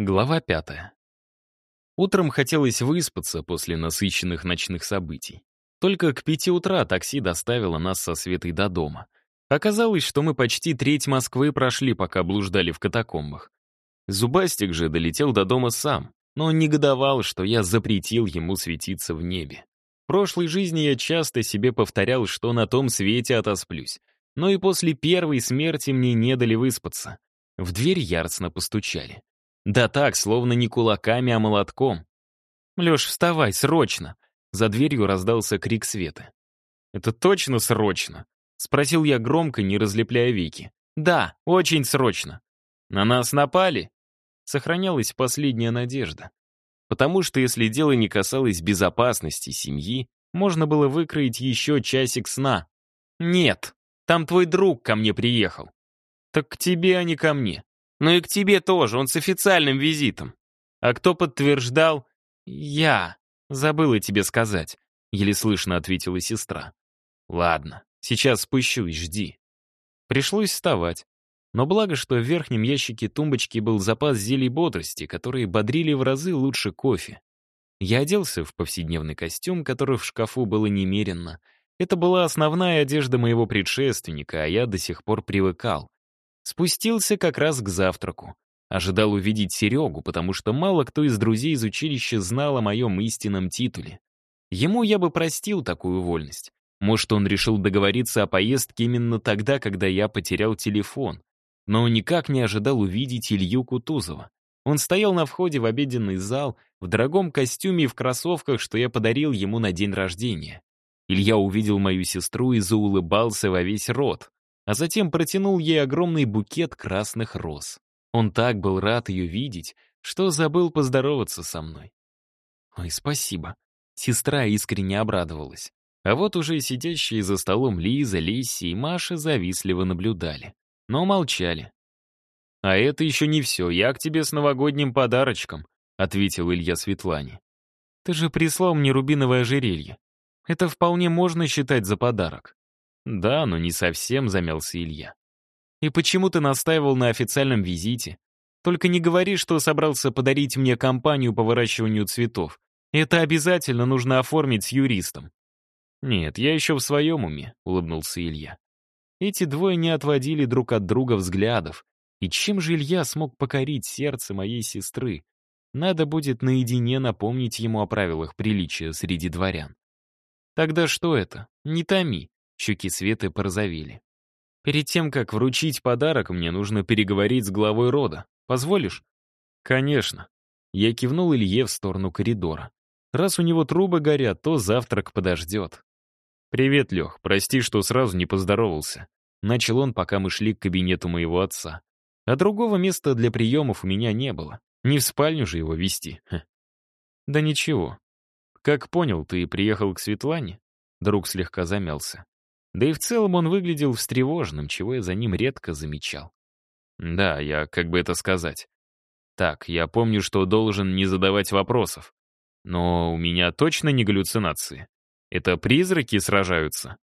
Глава пятая. Утром хотелось выспаться после насыщенных ночных событий. Только к пяти утра такси доставило нас со Светой до дома. Оказалось, что мы почти треть Москвы прошли, пока блуждали в катакомбах. Зубастик же долетел до дома сам, но он негодовал, что я запретил ему светиться в небе. В прошлой жизни я часто себе повторял, что на том свете отосплюсь. Но и после первой смерти мне не дали выспаться. В дверь яростно постучали. Да так, словно не кулаками, а молотком. «Лёш, вставай, срочно!» За дверью раздался крик Светы. «Это точно срочно?» Спросил я громко, не разлепляя веки. «Да, очень срочно». «На нас напали?» Сохранялась последняя надежда. Потому что если дело не касалось безопасности семьи, можно было выкроить еще часик сна. «Нет, там твой друг ко мне приехал». «Так к тебе, а не ко мне. Ну и к тебе тоже, он с официальным визитом. А кто подтверждал? Я. Забыла тебе сказать. Еле слышно ответила сестра. Ладно, сейчас спущусь, жди. Пришлось вставать. Но благо, что в верхнем ящике тумбочки был запас зелий бодрости, которые бодрили в разы лучше кофе. Я оделся в повседневный костюм, который в шкафу было немерено. Это была основная одежда моего предшественника, а я до сих пор привыкал. Спустился как раз к завтраку. Ожидал увидеть Серегу, потому что мало кто из друзей из училища знал о моем истинном титуле. Ему я бы простил такую вольность. Может, он решил договориться о поездке именно тогда, когда я потерял телефон. Но никак не ожидал увидеть Илью Кутузова. Он стоял на входе в обеденный зал, в дорогом костюме и в кроссовках, что я подарил ему на день рождения. Илья увидел мою сестру и заулыбался во весь рот а затем протянул ей огромный букет красных роз. Он так был рад ее видеть, что забыл поздороваться со мной. «Ой, спасибо». Сестра искренне обрадовалась. А вот уже сидящие за столом Лиза, Лисси и Маша завистливо наблюдали. Но молчали. «А это еще не все, я к тебе с новогодним подарочком», ответил Илья Светлане. «Ты же прислал мне рубиновое ожерелье. Это вполне можно считать за подарок. «Да, но не совсем», — замялся Илья. «И почему ты настаивал на официальном визите? Только не говори, что собрался подарить мне компанию по выращиванию цветов. Это обязательно нужно оформить с юристом». «Нет, я еще в своем уме», — улыбнулся Илья. Эти двое не отводили друг от друга взглядов. И чем же Илья смог покорить сердце моей сестры? Надо будет наедине напомнить ему о правилах приличия среди дворян. Тогда что это? Не томи. Щеки Светы порозовели. «Перед тем, как вручить подарок, мне нужно переговорить с главой рода. Позволишь?» «Конечно». Я кивнул Илье в сторону коридора. Раз у него трубы горят, то завтрак подождет. «Привет, Лех. Прости, что сразу не поздоровался». Начал он, пока мы шли к кабинету моего отца. А другого места для приемов у меня не было. Не в спальню же его вести. Да ничего. Как понял, ты приехал к Светлане? Друг слегка замялся. Да и в целом он выглядел встревоженным, чего я за ним редко замечал. Да, я, как бы это сказать. Так, я помню, что должен не задавать вопросов. Но у меня точно не галлюцинации. Это призраки сражаются.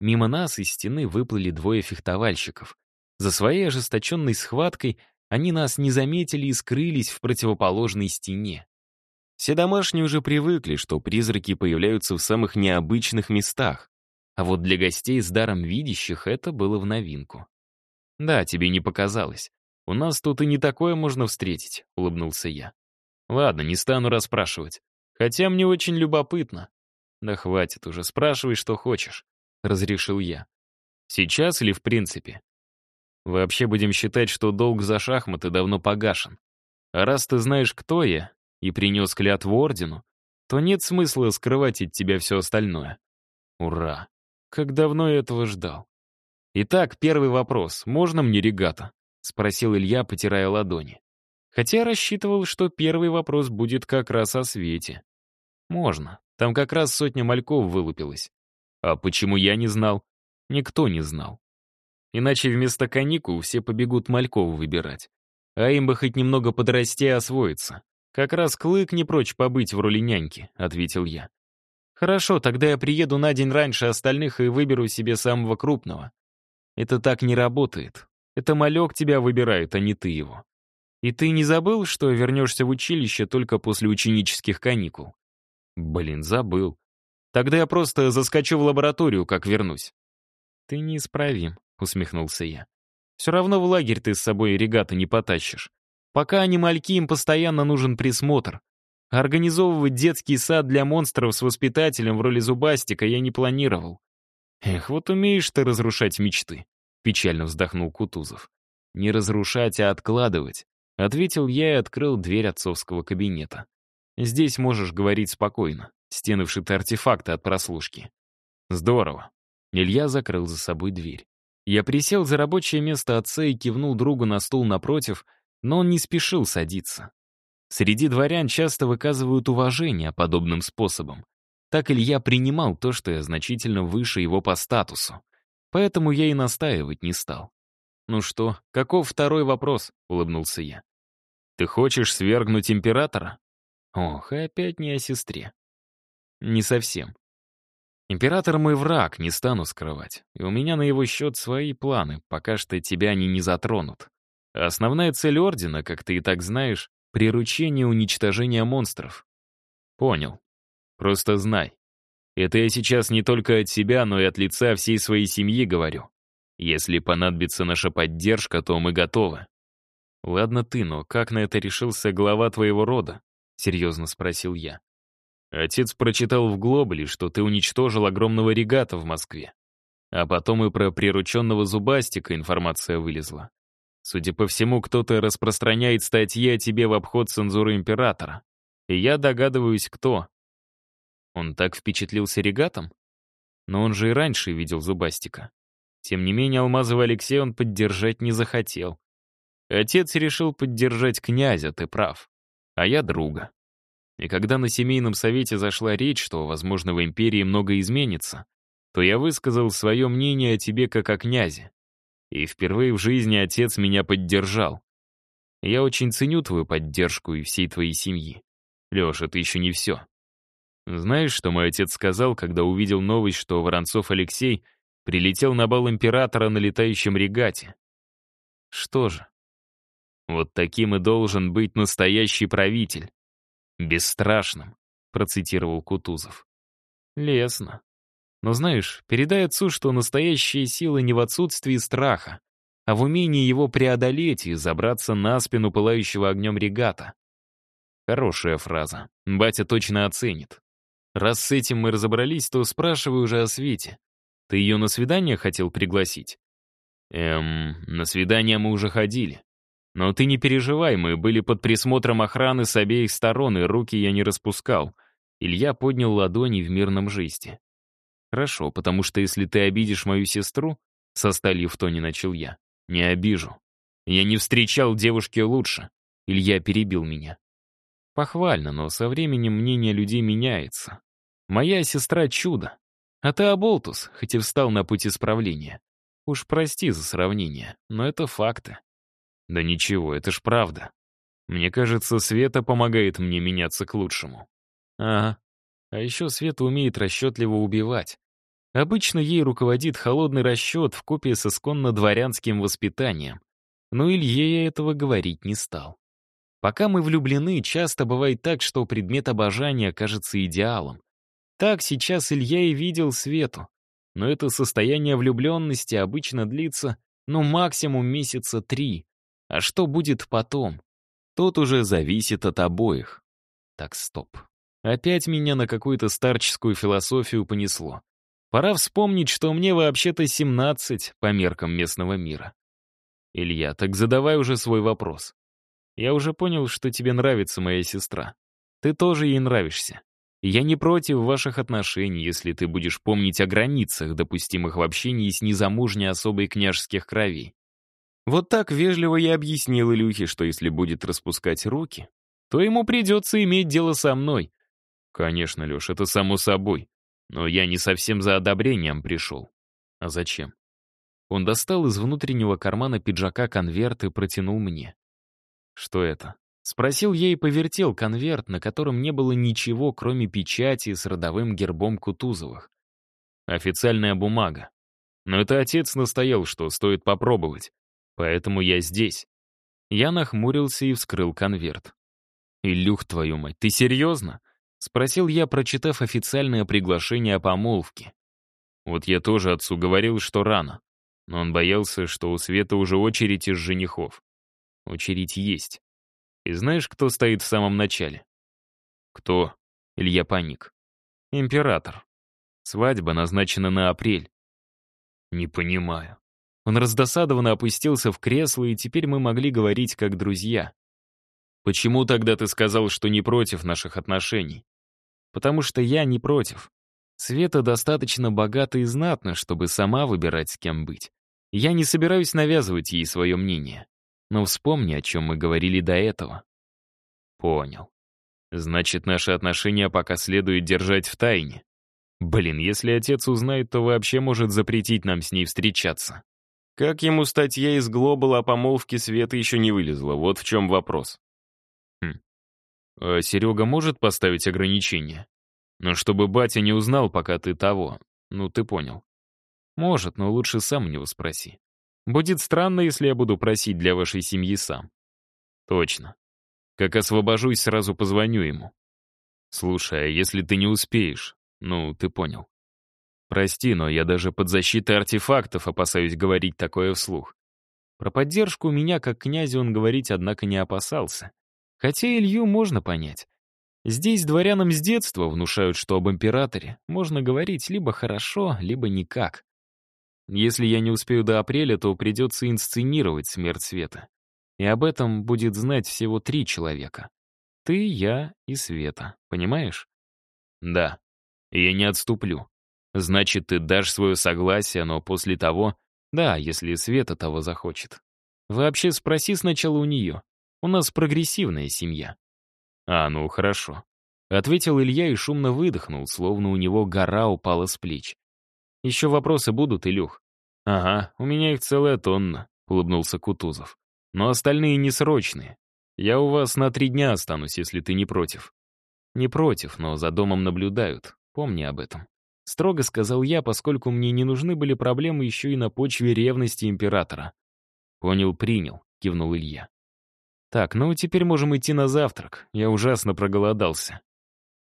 Мимо нас из стены выплыли двое фехтовальщиков. За своей ожесточенной схваткой они нас не заметили и скрылись в противоположной стене. Все домашние уже привыкли, что призраки появляются в самых необычных местах. А вот для гостей с даром видящих это было в новинку. «Да, тебе не показалось. У нас тут и не такое можно встретить», — улыбнулся я. «Ладно, не стану расспрашивать. Хотя мне очень любопытно». «Да хватит уже, спрашивай, что хочешь», — разрешил я. «Сейчас или в принципе?» «Вообще будем считать, что долг за шахматы давно погашен. А раз ты знаешь, кто я, и принес клятву ордену, то нет смысла скрывать от тебя все остальное. Ура! Как давно я этого ждал. Итак, первый вопрос. Можно мне регата? Спросил Илья, потирая ладони. Хотя рассчитывал, что первый вопрос будет как раз о свете. Можно. Там как раз сотня мальков вылупилась. А почему я не знал? Никто не знал. Иначе вместо каникул все побегут мальков выбирать. А им бы хоть немного подрасти и освоиться. Как раз Клык не прочь побыть в роли няньки, ответил я. Хорошо, тогда я приеду на день раньше остальных и выберу себе самого крупного. Это так не работает. Это малек тебя выбирает, а не ты его. И ты не забыл, что вернешься в училище только после ученических каникул? Блин, забыл. Тогда я просто заскочу в лабораторию, как вернусь. Ты неисправим, усмехнулся я. Все равно в лагерь ты с собой регаты не потащишь. Пока они мальки, им постоянно нужен присмотр. Организовывать детский сад для монстров с воспитателем в роли зубастика я не планировал. Эх, вот умеешь ты разрушать мечты, печально вздохнул Кутузов. Не разрушать, а откладывать, ответил я и открыл дверь отцовского кабинета. Здесь можешь говорить спокойно. Стены вшиты артефакты от прослушки. Здорово. Илья закрыл за собой дверь. Я присел за рабочее место отца и кивнул другу на стул напротив, но он не спешил садиться. Среди дворян часто выказывают уважение подобным способом. Так Илья принимал то, что я значительно выше его по статусу. Поэтому я и настаивать не стал. «Ну что, каков второй вопрос?» — улыбнулся я. «Ты хочешь свергнуть императора?» Ох, и опять не о сестре. Не совсем. Император мой враг, не стану скрывать. И у меня на его счет свои планы, пока что тебя они не затронут. основная цель Ордена, как ты и так знаешь, приручение уничтожения монстров. Понял. Просто знай. Это я сейчас не только от себя, но и от лица всей своей семьи говорю. Если понадобится наша поддержка, то мы готовы. Ладно ты, но как на это решился глава твоего рода? Серьезно спросил я. Отец прочитал в Глобале, что ты уничтожил огромного регата в Москве. А потом и про прирученного зубастика информация вылезла. Судя по всему, кто-то распространяет статьи о тебе в обход цензуры императора. И я догадываюсь, кто. Он так впечатлился регатом? Но он же и раньше видел зубастика. Тем не менее, Алмазова Алексея он поддержать не захотел. Отец решил поддержать князя, ты прав. А я друга. И когда на семейном совете зашла речь, что, возможно, в империи много изменится, то я высказал свое мнение о тебе как о князе. И впервые в жизни отец меня поддержал. Я очень ценю твою поддержку и всей твоей семьи. Леш, это еще не все. Знаешь, что мой отец сказал, когда увидел новость, что Воронцов Алексей прилетел на бал императора на летающем регате? Что же? Вот таким и должен быть настоящий правитель. «Бесстрашным», — процитировал Кутузов. «Лесно. Но знаешь, передай отцу, что настоящая сила не в отсутствии страха, а в умении его преодолеть и забраться на спину пылающего огнем регата. Хорошая фраза. Батя точно оценит. Раз с этим мы разобрались, то спрашиваю уже о Свете. Ты ее на свидание хотел пригласить? Эм, на свидание мы уже ходили. Но ты не переживай, мы были под присмотром охраны с обеих сторон, и руки я не распускал. Илья поднял ладони в мирном жесте. Хорошо, потому что если ты обидишь мою сестру, со сталью в тоне начал я, не обижу. Я не встречал девушки лучше. Илья перебил меня. Похвально, но со временем мнение людей меняется. Моя сестра — чудо. А ты оболтус, хоть и встал на путь исправления. Уж прости за сравнение, но это факты. Да ничего, это ж правда. Мне кажется, Света помогает мне меняться к лучшему. Ага. А еще Света умеет расчетливо убивать. Обычно ей руководит холодный расчет в купе с исконно дворянским воспитанием. Но Илье я этого говорить не стал. Пока мы влюблены, часто бывает так, что предмет обожания кажется идеалом. Так сейчас Илья и видел Свету. Но это состояние влюбленности обычно длится, ну, максимум месяца три. А что будет потом? Тут уже зависит от обоих. Так, стоп. Опять меня на какую-то старческую философию понесло. Пора вспомнить, что мне вообще-то 17 по меркам местного мира. Илья, так задавай уже свой вопрос. Я уже понял, что тебе нравится моя сестра. Ты тоже ей нравишься. я не против ваших отношений, если ты будешь помнить о границах, допустимых в общении с незамужней особой княжеских кровей. Вот так вежливо я объяснил Илюхе, что если будет распускать руки, то ему придется иметь дело со мной. Конечно, Леш, это само собой. Но я не совсем за одобрением пришел. А зачем? Он достал из внутреннего кармана пиджака конверт и протянул мне. Что это? Спросил я и повертел конверт, на котором не было ничего, кроме печати с родовым гербом Кутузовых. Официальная бумага. Но это отец настоял, что стоит попробовать. Поэтому я здесь. Я нахмурился и вскрыл конверт. «Илюх, твою мать, ты серьезно?» — спросил я, прочитав официальное приглашение о помолвке. Вот я тоже отцу говорил, что рано, но он боялся, что у Света уже очередь из женихов. Очередь есть. И знаешь, кто стоит в самом начале? Кто? Илья паник. Император. Свадьба назначена на апрель. Не понимаю. Он раздосадованно опустился в кресло, и теперь мы могли говорить как друзья. «Почему тогда ты сказал, что не против наших отношений?» «Потому что я не против. Света достаточно богата и знатна, чтобы сама выбирать, с кем быть. Я не собираюсь навязывать ей свое мнение. Но вспомни, о чем мы говорили до этого». «Понял. Значит, наши отношения пока следует держать в тайне. Блин, если отец узнает, то вообще может запретить нам с ней встречаться. Как ему статья из Глобала о помолвке Света еще не вылезла, вот в чем вопрос. Хм. А Серега может поставить ограничения? Но чтобы батя не узнал, пока ты того. Ну, ты понял. Может, но лучше сам у него спроси. Будет странно, если я буду просить для вашей семьи сам. Точно. Как освобожусь, сразу позвоню ему. Слушай, а если ты не успеешь? Ну, ты понял. Прости, но я даже под защитой артефактов опасаюсь говорить такое вслух. Про поддержку меня, как князя, он говорить, однако, не опасался. Хотя Илью можно понять. Здесь дворянам с детства внушают, что об императоре можно говорить либо хорошо, либо никак. Если я не успею до апреля, то придется инсценировать смерть Света. И об этом будет знать всего три человека. Ты, я и Света, понимаешь? Да. Я не отступлю. Значит, ты дашь свое согласие, но после того... Да, если Света того захочет. Вообще спроси сначала у нее. У нас прогрессивная семья. А, ну хорошо. Ответил Илья и шумно выдохнул, словно у него гора упала с плеч. «Еще вопросы будут, Илюх?» «Ага, у меня их целая тонна», — улыбнулся Кутузов. «Но остальные несрочные. Я у вас на три дня останусь, если ты не против». «Не против, но за домом наблюдают. Помни об этом». Строго сказал я, поскольку мне не нужны были проблемы еще и на почве ревности императора. «Понял, принял», — кивнул Илья. «Так, ну теперь можем идти на завтрак. Я ужасно проголодался».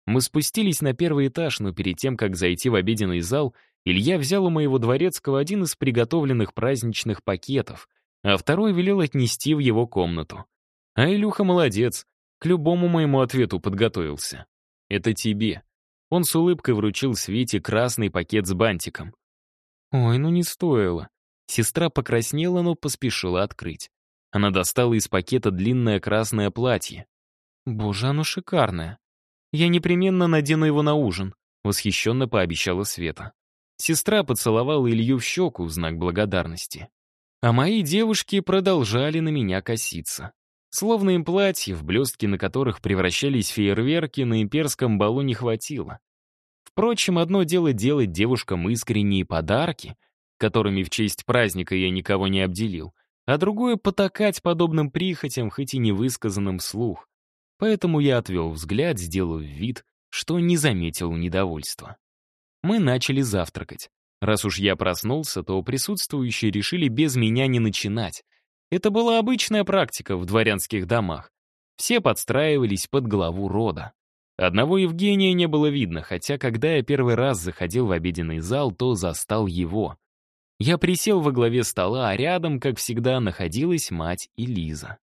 Мы спустились на первый этаж, но перед тем, как зайти в обеденный зал, Илья взял у моего дворецкого один из приготовленных праздничных пакетов, а второй велел отнести в его комнату. А Илюха молодец, к любому моему ответу подготовился. «Это тебе», он с улыбкой вручил Свете красный пакет с бантиком. «Ой, ну не стоило». Сестра покраснела, но поспешила открыть. Она достала из пакета длинное красное платье. «Боже, оно шикарное. Я непременно надену его на ужин», — восхищенно пообещала Света. Сестра поцеловала Илью в щеку в знак благодарности. А мои девушки продолжали на меня коситься. Словно им платье, в блестки на которых превращались фейерверки, на имперском балу не хватило. Впрочем, одно дело делать девушкам искренние подарки, которыми в честь праздника я никого не обделил, а другое — потакать подобным прихотям, хоть и невысказанным вслух. Поэтому я отвел взгляд, сделав вид, что не заметил недовольства. Мы начали завтракать. Раз уж я проснулся, то присутствующие решили без меня не начинать — это была обычная практика в дворянских домах. Все подстраивались под главу рода. Одного Евгения не было видно, хотя когда я первый раз заходил в обеденный зал, то застал его. Я присел во главе стола, а рядом, как всегда, находилась мать и Лиза.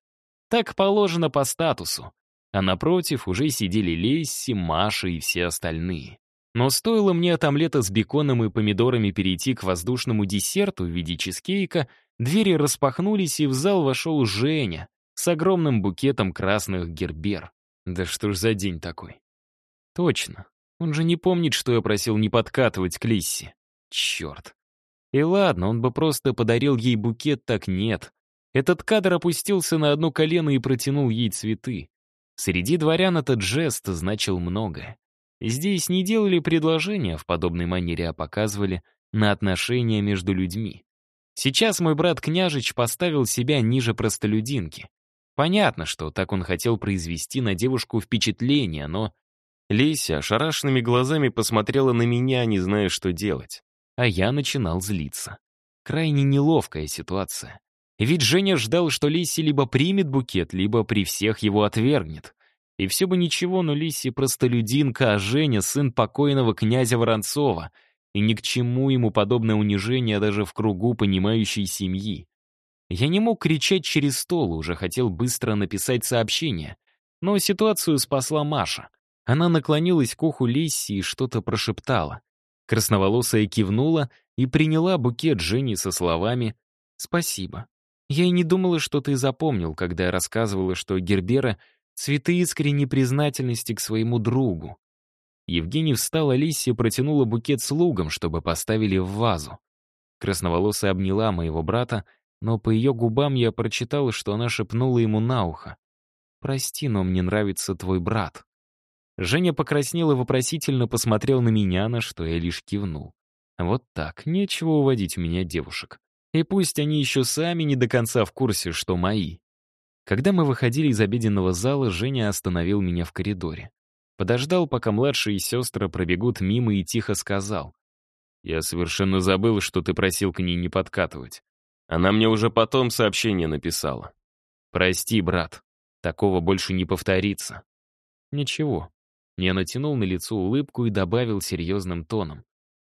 Так положено по статусу. А напротив уже сидели Лесси, Маша и все остальные. Но стоило мне от омлета с беконом и помидорами перейти к воздушному десерту в виде чизкейка, Двери распахнулись, и в зал вошел Женя с огромным букетом красных гербер. Да что ж за день такой? Точно. Он же не помнит, что я просил не подкатывать к Лиссе. Черт. И ладно, он бы просто подарил ей букет, так нет. Этот кадр опустился на одно колено и протянул ей цветы. Среди дворян этот жест значил многое. Здесь не делали предложения в подобной манере, а показывали на отношения между людьми. Сейчас мой брат Княжич поставил себя ниже простолюдинки. Понятно, что так он хотел произвести на девушку впечатление, но... Леся ошарашенными глазами посмотрела на меня, не зная, что делать. А я начинал злиться. Крайне неловкая ситуация. Ведь Женя ждал, что Лисси либо примет букет, либо при всех его отвергнет. И все бы ничего, но Лисси простолюдинка, а Женя — сын покойного князя Воронцова. И ни к чему ему подобное унижение даже в кругу понимающей семьи. Я не мог кричать через стол, уже хотел быстро написать сообщение. Но ситуацию спасла Маша. Она наклонилась к уху Лисси и что-то прошептала. Красноволосая кивнула и приняла букет Жени со словами «Спасибо». Я и не думала, что ты запомнил, когда я рассказывала, что Гербера — цветы искренней признательности к своему другу. Евгений встал, Алисия протянула букет слугам, чтобы поставили в вазу. Красноволосая обняла моего брата, но по ее губам я прочитала, что она шепнула ему на ухо. «Прости, но мне нравится твой брат». Женя покраснел и вопросительно посмотрел на меня, на что я лишь кивнул. Вот так, нечего уводить у меня девушек. И пусть они еще сами не до конца в курсе, что мои. Когда мы выходили из обеденного зала, Женя остановил меня в коридоре. Подождал, пока младшие сестры пробегут мимо и тихо сказал. «Я совершенно забыл, что ты просил к ней не подкатывать. Она мне уже потом сообщение написала. Прости, брат, такого больше не повторится». «Ничего». Я натянул на лицо улыбку и добавил серьезным тоном.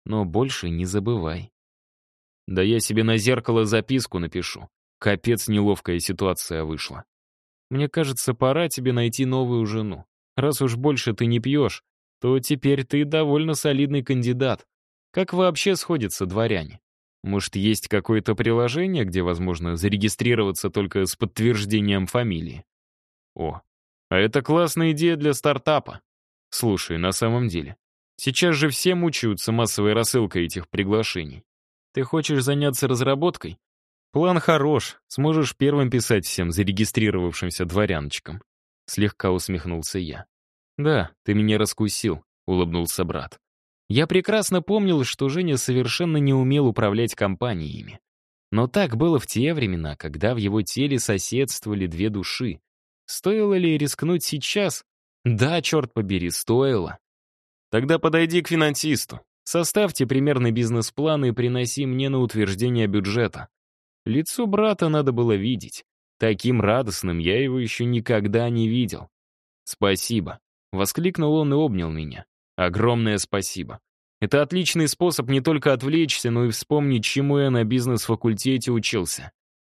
«Но больше не забывай». Да я себе на зеркало записку напишу. Капец, неловкая ситуация вышла. Мне кажется, пора тебе найти новую жену. Раз уж больше ты не пьешь, то теперь ты довольно солидный кандидат. Как вообще сходятся дворяне? Может, есть какое-то приложение, где возможно зарегистрироваться только с подтверждением фамилии? О, а это классная идея для стартапа. Слушай, на самом деле, сейчас же все мучаются массовой рассылкой этих приглашений. Ты хочешь заняться разработкой? План хорош, сможешь первым писать всем зарегистрировавшимся дворяночкам. Слегка усмехнулся я. Да, ты меня раскусил, улыбнулся брат. Я прекрасно помнил, что Женя совершенно не умел управлять компаниями. Но так было в те времена, когда в его теле соседствовали две души. Стоило ли рискнуть сейчас? Да, черт побери, стоило. Тогда подойди к финансисту. Составьте примерный бизнес-план и приноси мне на утверждение бюджета. Лицо брата надо было видеть. Таким радостным я его еще никогда не видел. «Спасибо», — воскликнул он и обнял меня. «Огромное спасибо. Это отличный способ не только отвлечься, но и вспомнить, чему я на бизнес-факультете учился».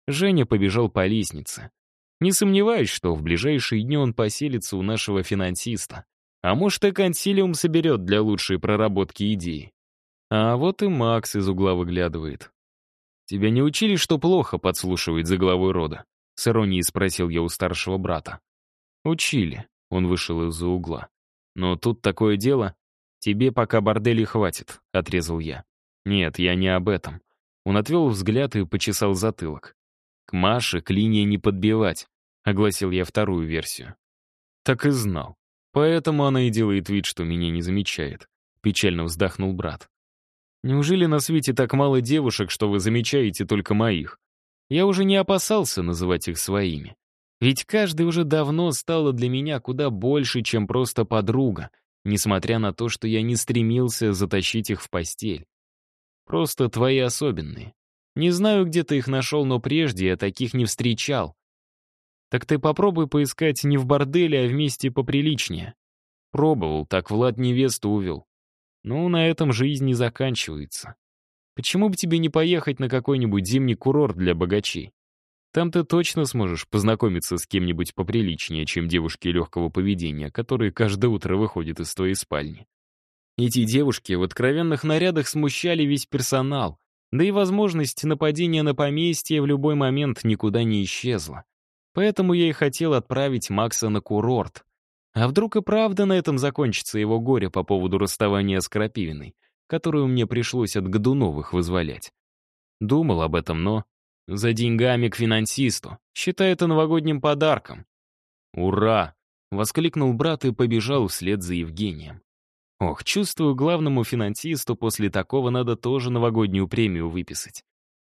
Женя побежал по лестнице. Не сомневаюсь, что в ближайшие дни он поселится у нашего финансиста. А может, и консилиум соберет для лучшей проработки идеи. А вот и Макс из угла выглядывает. «Тебя не учили, что плохо подслушивать за главой рода?» С иронией спросил я у старшего брата. «Учили», — он вышел из-за угла. «Но тут такое дело. Тебе пока борделей хватит», — отрезал я. «Нет, я не об этом». Он отвел взгляд и почесал затылок. «К Маше клинья не подбивать», — огласил я вторую версию. Так и знал. Поэтому она и делает вид, что меня не замечает. Печально вздохнул брат. Неужели на свете так мало девушек, что вы замечаете только моих? Я уже не опасался называть их своими. Ведь каждый уже давно стала для меня куда больше, чем просто подруга, несмотря на то, что я не стремился затащить их в постель. Просто твои особенные. Не знаю, где ты их нашел, но прежде я таких не встречал. Так ты попробуй поискать не в борделе, а вместе поприличнее. Пробовал, так Влад невесту увел. Ну, на этом жизнь не заканчивается. Почему бы тебе не поехать на какой-нибудь зимний курорт для богачей? Там ты точно сможешь познакомиться с кем-нибудь поприличнее, чем девушки легкого поведения, которые каждое утро выходят из твоей спальни. Эти девушки в откровенных нарядах смущали весь персонал, да и возможность нападения на поместье в любой момент никуда не исчезла. Поэтому я и хотел отправить Макса на курорт. А вдруг и правда на этом закончится его горе по поводу расставания с Крапивиной, которую мне пришлось от Годуновых вызволять. Думал об этом, но... За деньгами к финансисту. Считай это новогодним подарком. «Ура!» — воскликнул брат и побежал вслед за Евгением. Ох, чувствую, главному финансисту после такого надо тоже новогоднюю премию выписать.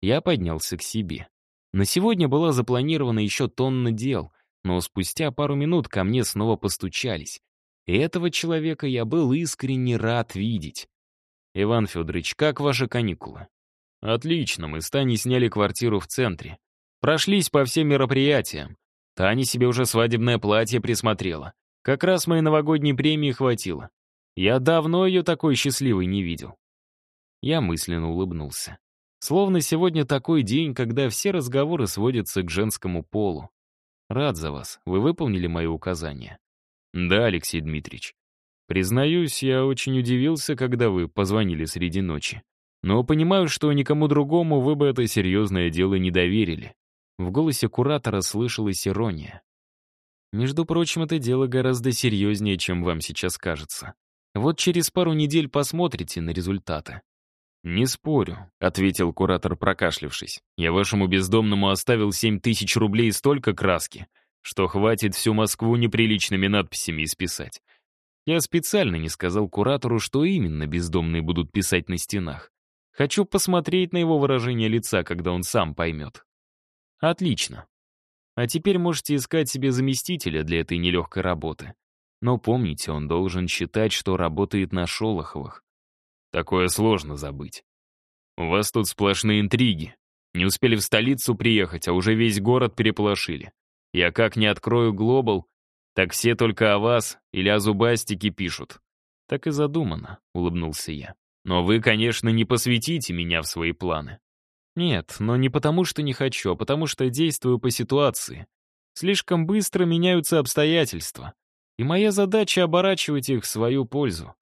Я поднялся к себе. На сегодня была запланирована еще тонна дел, но спустя пару минут ко мне снова постучались. И этого человека я был искренне рад видеть. «Иван Федорович, как ваши каникулы?» «Отлично, мы с Таней сняли квартиру в центре. Прошлись по всем мероприятиям. Таня себе уже свадебное платье присмотрела. Как раз моей новогодней премии хватило. Я давно ее такой счастливой не видел. Я мысленно улыбнулся. Словно сегодня такой день, когда все разговоры сводятся к женскому полу. Рад за вас. Вы выполнили мои указания? Да, Алексей Дмитриевич. Признаюсь, я очень удивился, когда вы позвонили среди ночи. Но понимаю, что никому другому вы бы это серьезное дело не доверили. В голосе куратора слышалась ирония. Между прочим, это дело гораздо серьезнее, чем вам сейчас кажется. Вот через пару недель посмотрите на результаты. «Не спорю», — ответил куратор, прокашлявшись. «Я вашему бездомному оставил семь тысяч рублей и столько краски, что хватит всю Москву неприличными надписями исписать. Я специально не сказал куратору, что именно бездомные будут писать на стенах. Хочу посмотреть на его выражение лица, когда он сам поймет. Отлично. А теперь можете искать себе заместителя для этой нелегкой работы. Но помните, он должен считать, что работает на Шолоховых. Такое сложно забыть. У вас тут сплошные интриги. Не успели в столицу приехать, а уже весь город переполошили. Я как не открою глобал, так все только о вас или о зубастике пишут. Так и задумано, улыбнулся я. Но вы, конечно, не посвятите меня в свои планы. Нет, но не потому, что не хочу, а потому, что действую по ситуации. Слишком быстро меняются обстоятельства. И моя задача — оборачивать их в свою пользу.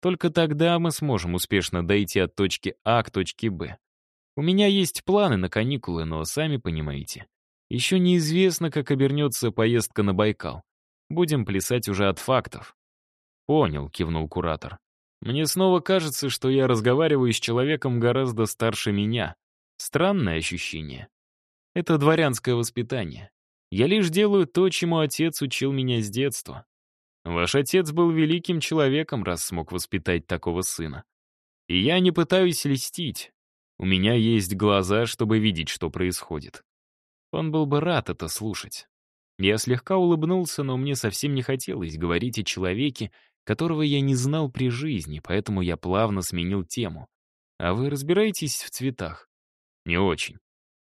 Только тогда мы сможем успешно дойти от точки А к точке Б. У меня есть планы на каникулы, но, сами понимаете, еще неизвестно, как обернется поездка на Байкал. Будем плясать уже от фактов. «Понял», — кивнул куратор. «Мне снова кажется, что я разговариваю с человеком гораздо старше меня. Странное ощущение. Это дворянское воспитание. Я лишь делаю то, чему отец учил меня с детства. Ваш отец был великим человеком, раз смог воспитать такого сына. И я не пытаюсь льстить. У меня есть глаза, чтобы видеть, что происходит. Он был бы рад это слушать. Я слегка улыбнулся, но мне совсем не хотелось говорить о человеке, которого я не знал при жизни, поэтому я плавно сменил тему. А вы разбираетесь в цветах? Не очень.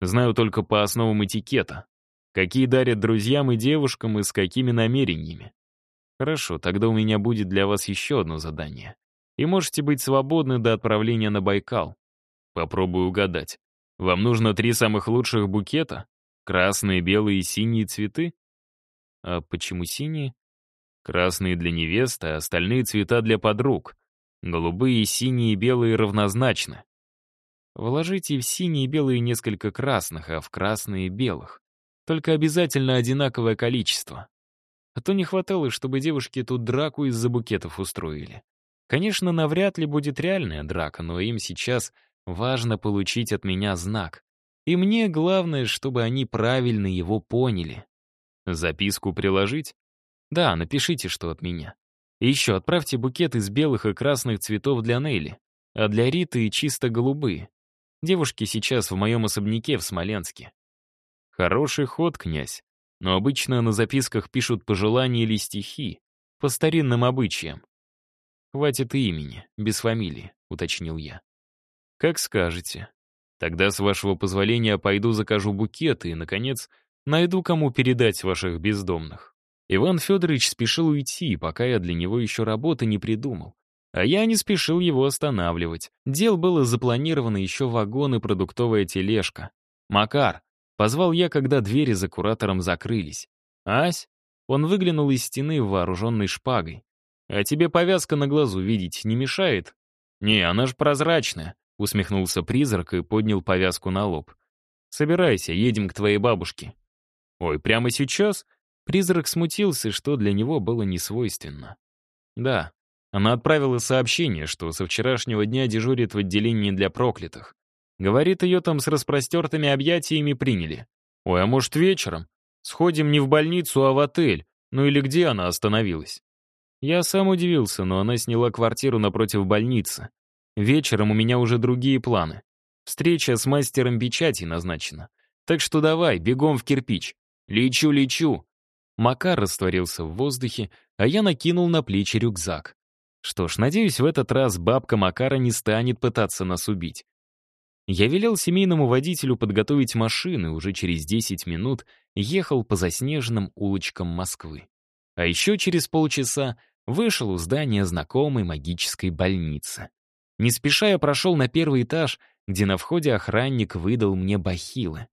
Знаю только по основам этикета. Какие дарят друзьям и девушкам и с какими намерениями. Хорошо, тогда у меня будет для вас еще одно задание. И можете быть свободны до отправления на Байкал. Попробую угадать. Вам нужно три самых лучших букета? Красные, белые и синие цветы? А почему синие? Красные для невесты, а остальные цвета для подруг. Голубые, синие и белые равнозначны. Вложите в синие и белые несколько красных, а в красные — белых. Только обязательно одинаковое количество. А то не хватало, чтобы девушки тут драку из-за букетов устроили. Конечно, навряд ли будет реальная драка, но им сейчас важно получить от меня знак. И мне главное, чтобы они правильно его поняли. Записку приложить? Да, напишите, что от меня. И еще отправьте букет из белых и красных цветов для Нелли, а для Риты чисто голубые. Девушки сейчас в моем особняке в Смоленске. Хороший ход, князь. Но обычно на записках пишут пожелания или стихи, по старинным обычаям. «Хватит и имени, без фамилии», — уточнил я. «Как скажете. Тогда, с вашего позволения, пойду закажу букеты и, наконец, найду, кому передать ваших бездомных». Иван Федорович спешил уйти, пока я для него еще работы не придумал. А я не спешил его останавливать. Дел было запланировано еще вагон и продуктовая тележка. «Макар!» — позвал я, когда двери за куратором закрылись. «Ась?» Он выглянул из стены, вооруженной шпагой. «А тебе повязка на глазу видеть не мешает?» «Не, она ж прозрачная», — усмехнулся призрак и поднял повязку на лоб. «Собирайся, едем к твоей бабушке». «Ой, прямо сейчас?» Призрак смутился, что для него было несвойственно. «Да, она отправила сообщение, что со вчерашнего дня дежурит в отделении для проклятых. Говорит, ее там с распростертыми объятиями приняли. Ой, а может вечером? Сходим не в больницу, а в отель. Ну или где она остановилась? Я сам удивился, но она сняла квартиру напротив больницы. Вечером у меня уже другие планы. Встреча с мастером печати назначена. Так что давай, бегом в кирпич. Лечу, лечу. Макар растворился в воздухе, а я накинул на плечи рюкзак. Что ж, надеюсь, в этот раз бабка Макара не станет пытаться нас убить. Я велел семейному водителю подготовить машины, уже через 10 минут ехал по заснеженным улочкам Москвы. А еще через полчаса вышел у здания знакомой магической больницы. Не спеша я прошел на первый этаж, где на входе охранник выдал мне бахилы.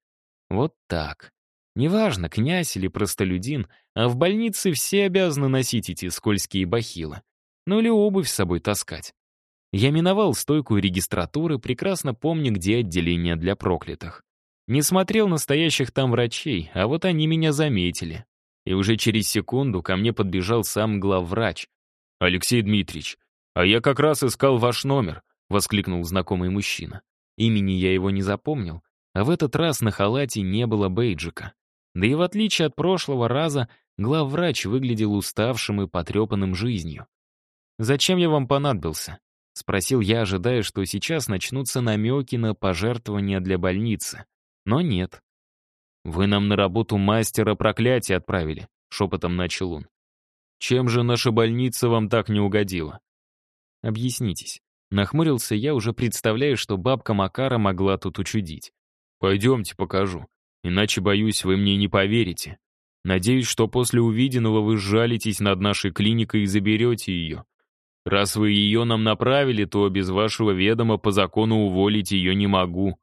Вот так. Неважно, князь или простолюдин, а в больнице все обязаны носить эти скользкие бахилы. Ну или обувь с собой таскать. Я миновал стойку регистратуры, прекрасно помня, где отделение для проклятых. Не смотрел настоящих там врачей, а вот они меня заметили. И уже через секунду ко мне подбежал сам главврач. «Алексей Дмитриевич, а я как раз искал ваш номер», — воскликнул знакомый мужчина. Имени я его не запомнил, а в этот раз на халате не было бейджика. Да и в отличие от прошлого раза, главврач выглядел уставшим и потрепанным жизнью. «Зачем я вам понадобился?» — спросил я, ожидая, что сейчас начнутся намеки на пожертвования для больницы. Но нет. «Вы нам на работу мастера проклятия отправили», — шепотом начал он. «Чем же наша больница вам так не угодила?» «Объяснитесь». Нахмурился я, уже представляя, что бабка Макара могла тут учудить. «Пойдемте покажу. Иначе, боюсь, вы мне не поверите. Надеюсь, что после увиденного вы сжалитесь над нашей клиникой и заберете ее. Раз вы ее нам направили, то без вашего ведома по закону уволить ее не могу».